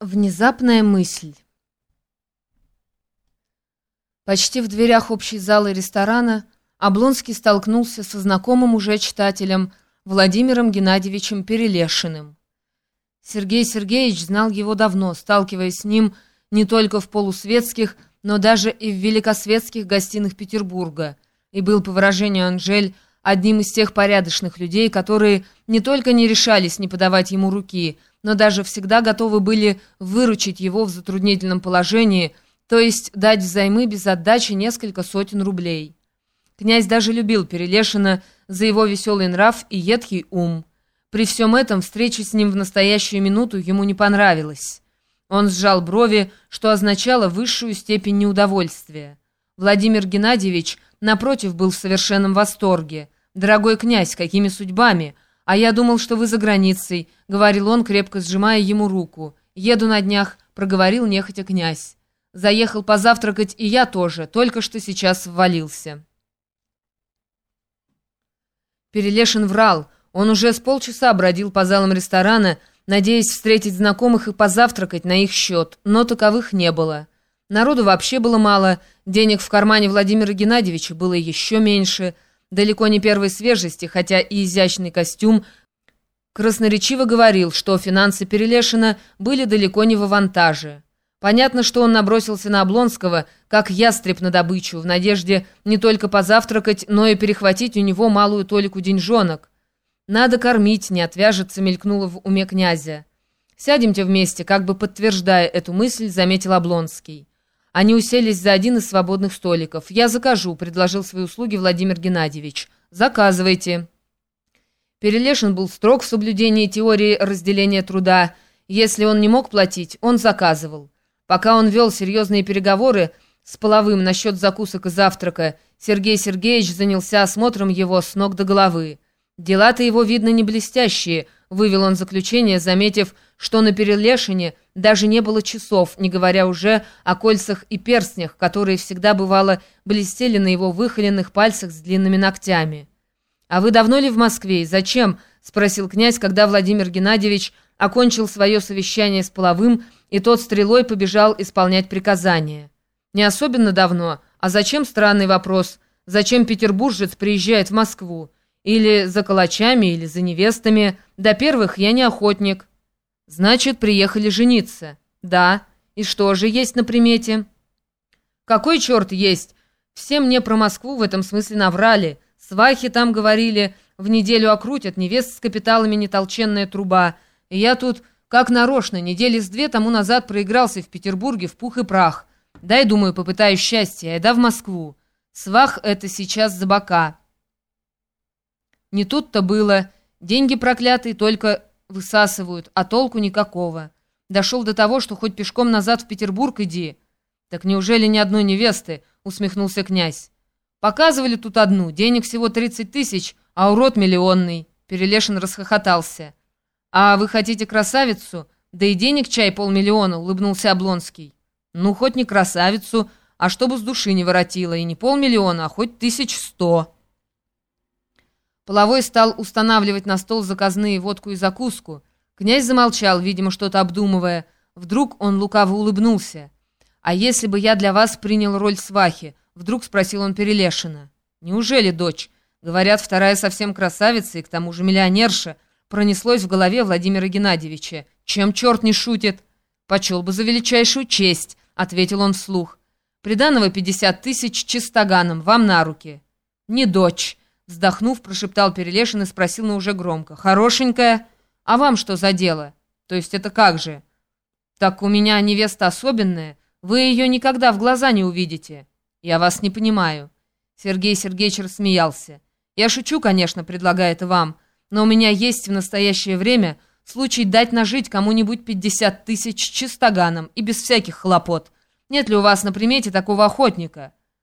Внезапная мысль. Почти в дверях общей залы ресторана Облонский столкнулся со знакомым уже читателем Владимиром Геннадьевичем Перелешиным. Сергей Сергеевич знал его давно, сталкиваясь с ним не только в полусветских, но даже и в великосветских гостиных Петербурга, и был, по выражению Анжель, одним из тех порядочных людей, которые не только не решались не подавать ему руки, но даже всегда готовы были выручить его в затруднительном положении, то есть дать взаймы без отдачи несколько сотен рублей. Князь даже любил Перелешина за его веселый нрав и едкий ум. При всем этом встреча с ним в настоящую минуту ему не понравилась. Он сжал брови, что означало высшую степень неудовольствия. Владимир Геннадьевич, напротив, был в совершенном восторге. «Дорогой князь, какими судьбами?» «А я думал, что вы за границей», — говорил он, крепко сжимая ему руку. «Еду на днях», — проговорил нехотя князь. «Заехал позавтракать и я тоже, только что сейчас ввалился». Перелешин врал. Он уже с полчаса бродил по залам ресторана, надеясь встретить знакомых и позавтракать на их счет, но таковых не было. Народу вообще было мало, денег в кармане Владимира Геннадьевича было еще меньше — далеко не первой свежести, хотя и изящный костюм, красноречиво говорил, что финансы Перелешина были далеко не в авантаже. Понятно, что он набросился на Облонского, как ястреб на добычу, в надежде не только позавтракать, но и перехватить у него малую толику деньжонок. «Надо кормить, не отвяжется», — мелькнуло в уме князя. «Сядемте вместе», — как бы подтверждая эту мысль, заметил Облонский. Они уселись за один из свободных столиков. «Я закажу», — предложил свои услуги Владимир Геннадьевич. «Заказывайте». Перелешин был строг в соблюдении теории разделения труда. Если он не мог платить, он заказывал. Пока он вел серьезные переговоры с Половым насчет закусок и завтрака, Сергей Сергеевич занялся осмотром его с ног до головы. «Дела-то его, видно, не блестящие», — вывел он заключение, заметив, что на Перелешине даже не было часов, не говоря уже о кольцах и перстнях, которые всегда, бывало, блестели на его выхоленных пальцах с длинными ногтями. «А вы давно ли в Москве и зачем?» — спросил князь, когда Владимир Геннадьевич окончил свое совещание с Половым, и тот стрелой побежал исполнять приказания. «Не особенно давно. А зачем странный вопрос? Зачем петербуржец приезжает в Москву?» Или за калачами, или за невестами. До первых я не охотник. Значит, приехали жениться. Да. И что же есть на примете? Какой черт есть? Все мне про Москву в этом смысле наврали. Свахи там говорили, в неделю окрутят, невест с капиталами нетолченная труба. И я тут, как нарочно, недели с две тому назад проигрался в Петербурге в пух и прах. Дай, думаю, попытаюсь счастья, и да в Москву. Свах это сейчас за бока. Не тут-то было. Деньги проклятые только высасывают, а толку никакого. Дошел до того, что хоть пешком назад в Петербург иди. Так неужели ни одной невесты? Усмехнулся князь. Показывали тут одну, денег всего 30 тысяч, а урод миллионный. Перелешин расхохотался. А вы хотите красавицу? Да и денег чай полмиллиона, улыбнулся Облонский. Ну, хоть не красавицу, а чтобы с души не воротило, и не полмиллиона, а хоть тысяч сто. Половой стал устанавливать на стол заказные водку и закуску. Князь замолчал, видимо, что-то обдумывая. Вдруг он лукаво улыбнулся. «А если бы я для вас принял роль свахи?» Вдруг спросил он Перелешина. «Неужели, дочь? Говорят, вторая совсем красавица и к тому же миллионерша». Пронеслось в голове Владимира Геннадьевича. «Чем черт не шутит?» «Почел бы за величайшую честь», — ответил он вслух. «Приданного пятьдесят тысяч чистоганом, вам на руки». «Не дочь», Вздохнув, прошептал Перелешин и спросил, но уже громко. «Хорошенькая? А вам что за дело? То есть это как же?» «Так у меня невеста особенная. Вы ее никогда в глаза не увидите». «Я вас не понимаю». Сергей Сергеевич рассмеялся. «Я шучу, конечно, предлагая это вам, но у меня есть в настоящее время случай дать нажить кому-нибудь пятьдесят тысяч чистоганом и без всяких хлопот. Нет ли у вас на примете такого охотника?»